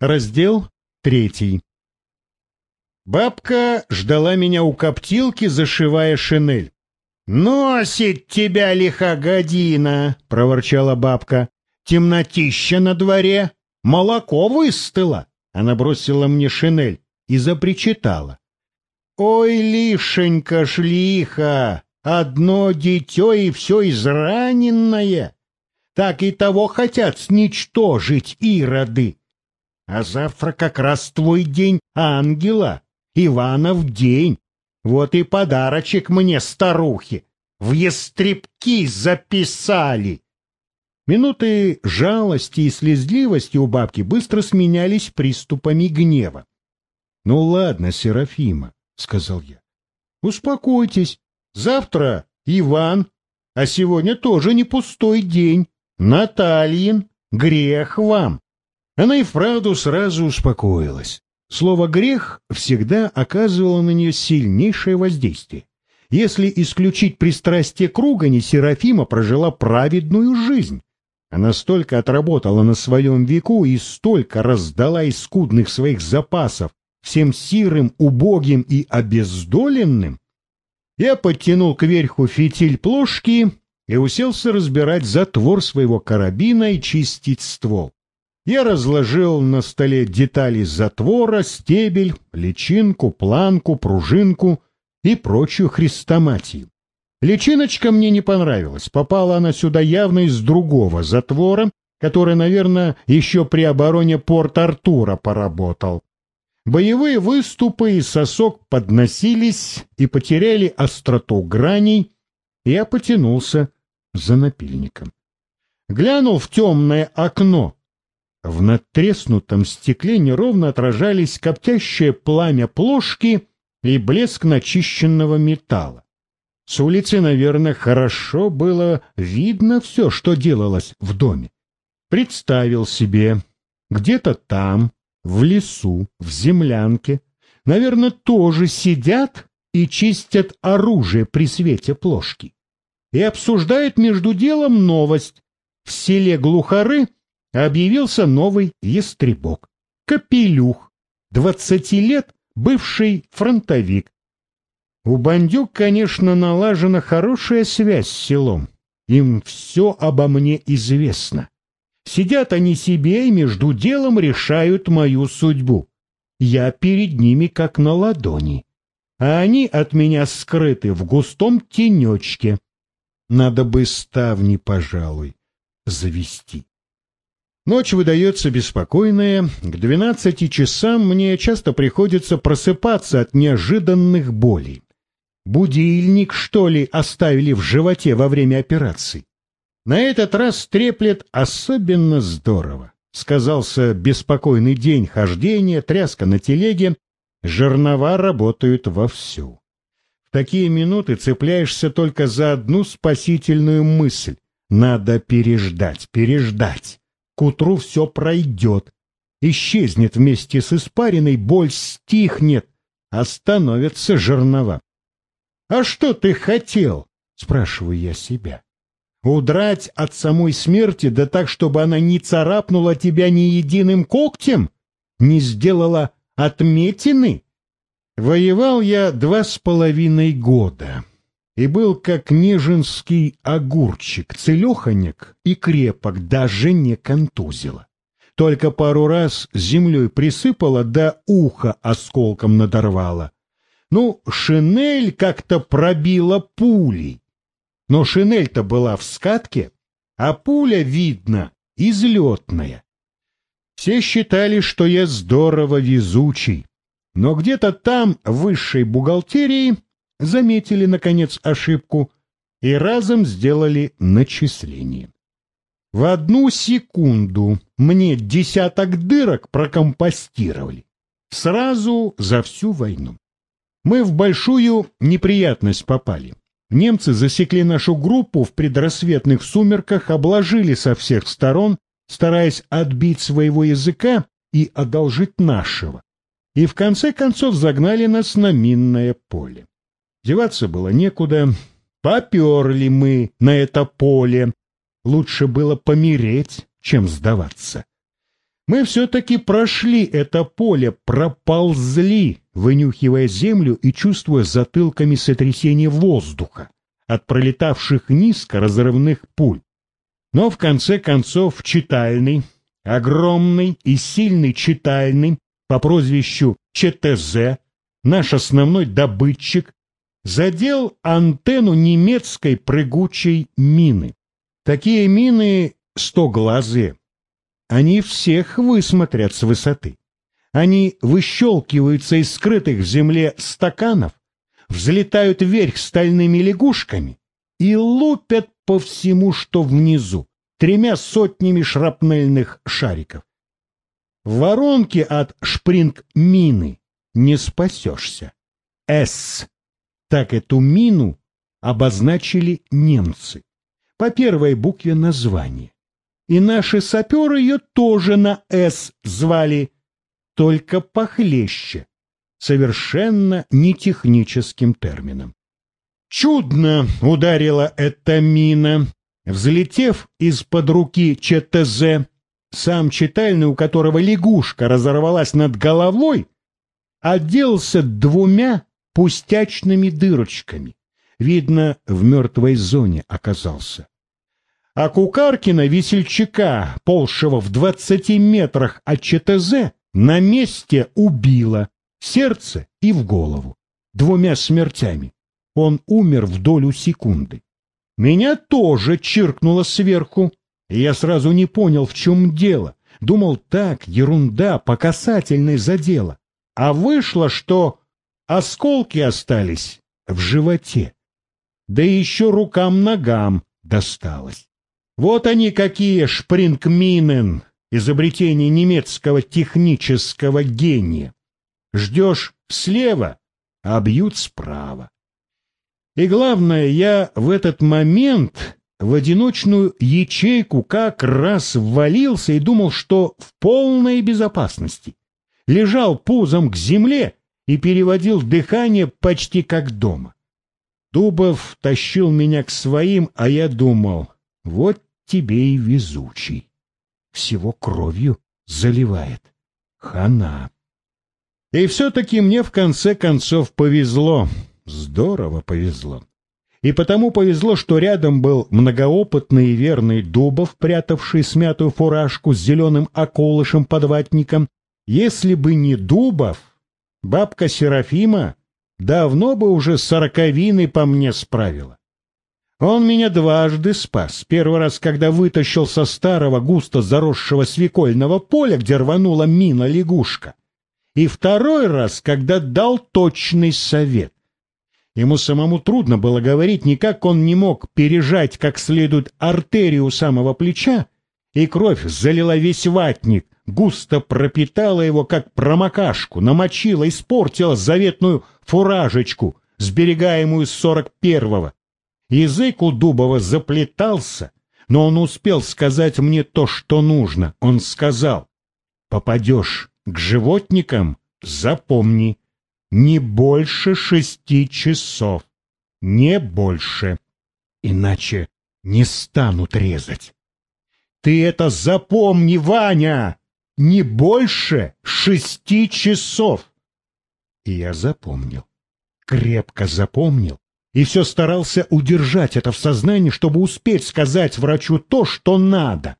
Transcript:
Раздел третий. Бабка ждала меня у коптилки, зашивая шинель. «Носит тебя лихогодина!» — проворчала бабка. «Темнотища на дворе! Молоко выстыло!» Она бросила мне шинель и запричитала. «Ой, лишенька ж лиха! Одно дитё и все израненное! Так и того хотят сничтожить ироды!» А завтра как раз твой день ангела, Иванов день. Вот и подарочек мне, старухи, в ястребки записали. Минуты жалости и слезливости у бабки быстро сменялись приступами гнева. — Ну ладно, Серафима, — сказал я. — Успокойтесь. Завтра Иван, а сегодня тоже не пустой день. Натальин, грех вам. Она и вправду сразу успокоилась. Слово «грех» всегда оказывало на нее сильнейшее воздействие. Если исключить пристрастие к ругани, Серафима прожила праведную жизнь. Она столько отработала на своем веку и столько раздала из скудных своих запасов всем сирым, убогим и обездоленным. Я подтянул кверху фитиль плошки и уселся разбирать затвор своего карабина и чистить ствол. Я разложил на столе детали затвора, стебель, личинку, планку, пружинку и прочую хрестоматию. Личиночка мне не понравилась, попала она сюда явно из другого затвора, который, наверное, еще при обороне Порт-Артура поработал. Боевые выступы и сосок подносились и потеряли остроту граней, я потянулся за напильником. Глянул в темное окно в надтреснутом стекле неровно отражались коптящее пламя плошки и блеск начищенного металла. С улицы, наверное, хорошо было видно все, что делалось в доме. Представил себе, где-то там, в лесу, в землянке, наверное, тоже сидят и чистят оружие при свете плошки. И обсуждают между делом новость. В селе Глухары объявился новый ястребок. Капелюх, двадцати лет, бывший фронтовик. У бандюк, конечно, налажена хорошая связь с селом. Им все обо мне известно. Сидят они себе и между делом решают мою судьбу. Я перед ними как на ладони. А они от меня скрыты в густом тенечке. Надо бы ставни, пожалуй, завести. Ночь выдается беспокойная. К двенадцати часам мне часто приходится просыпаться от неожиданных болей. Будильник, что ли, оставили в животе во время операции? На этот раз треплет особенно здорово. Сказался беспокойный день хождения, тряска на телеге. Жернова работают вовсю. В такие минуты цепляешься только за одну спасительную мысль. Надо переждать, переждать. К утру все пройдет. Исчезнет вместе с испариной, боль стихнет, остановятся жернова. — А что ты хотел? — спрашиваю я себя. — Удрать от самой смерти, да так, чтобы она не царапнула тебя ни единым когтем? Не сделала отметины? Воевал я два с половиной года и был как неженский огурчик, целеханек и крепок, даже не контузило. Только пару раз землей присыпало, да ухо осколком надорвало. Ну, шинель как-то пробила пулей. Но шинель-то была в скатке, а пуля, видно, излетная. Все считали, что я здорово везучий, но где-то там, в высшей бухгалтерии, заметили, наконец, ошибку и разом сделали начисление. В одну секунду мне десяток дырок прокомпостировали. Сразу за всю войну. Мы в большую неприятность попали. Немцы засекли нашу группу в предрассветных сумерках, обложили со всех сторон, стараясь отбить своего языка и одолжить нашего. И в конце концов загнали нас на минное поле. Деваться было некуда. Поперли мы на это поле. Лучше было помереть, чем сдаваться. Мы все-таки прошли это поле, проползли, вынюхивая землю и чувствуя затылками сотрясение воздуха от пролетавших низко разрывных пуль. Но в конце концов читальный, огромный и сильный читальный по прозвищу ЧТЗ, наш основной добытчик, задел антенну немецкой прыгучей мины. Такие мины стоглазые, они всех высмотрят с высоты. Они выщелкиваются из скрытых в земле стаканов, взлетают вверх стальными лягушками и лупят по всему, что внизу, тремя сотнями шрапнельных шариков. В воронке от шпринг-мины не спасешься. «С». Так эту мину обозначили немцы. По первой букве названия и наши саперы ее тоже на «С» звали, только похлеще, совершенно не техническим термином. Чудно ударила эта мина, взлетев из-под руки ЧТЗ, сам читальный, у которого лягушка разорвалась над головой, отделался двумя пустячными дырочками. Видно, в мертвой зоне оказался а Кукаркина весельчака, полшего в двадцати метрах от ЧТЗ, на месте убила, сердце и в голову, двумя смертями. Он умер в долю секунды. Меня тоже чиркнуло сверху, я сразу не понял, в чем дело. Думал, так, ерунда, по касательной задела. А вышло, что осколки остались в животе. Да еще рукам-ногам досталось. Вот они какие шпрингминен, изобретение немецкого технического гения. Ждешь слева, а бьют справа. И главное, я в этот момент в одиночную ячейку как раз ввалился и думал, что в полной безопасности. Лежал пузом к земле и переводил дыхание почти как дома. Дубов тащил меня к своим, а я думал, вот тебе и везучий. Всего кровью заливает. Хана. И все-таки мне в конце концов повезло. Здорово повезло. И потому повезло, что рядом был многоопытный и верный Дубов, прятавший смятую фуражку с зеленым околышем-подватником. Если бы не Дубов, бабка Серафима давно бы уже сороковины по мне справила. Он меня дважды спас. Первый раз, когда вытащил со старого густо заросшего свекольного поля, где рванула мина-лягушка. И второй раз, когда дал точный совет. Ему самому трудно было говорить, никак он не мог пережать как следует артерию самого плеча, и кровь залила весь ватник, густо пропитала его, как промокашку, намочила, испортила заветную фуражечку, сберегаемую с сорок первого. Язык у Дубова заплетался, но он успел сказать мне то, что нужно. Он сказал, попадешь к животникам, запомни, не больше шести часов, не больше, иначе не станут резать. Ты это запомни, Ваня, не больше шести часов. И я запомнил, крепко запомнил, и все старался удержать это в сознании, чтобы успеть сказать врачу то, что надо.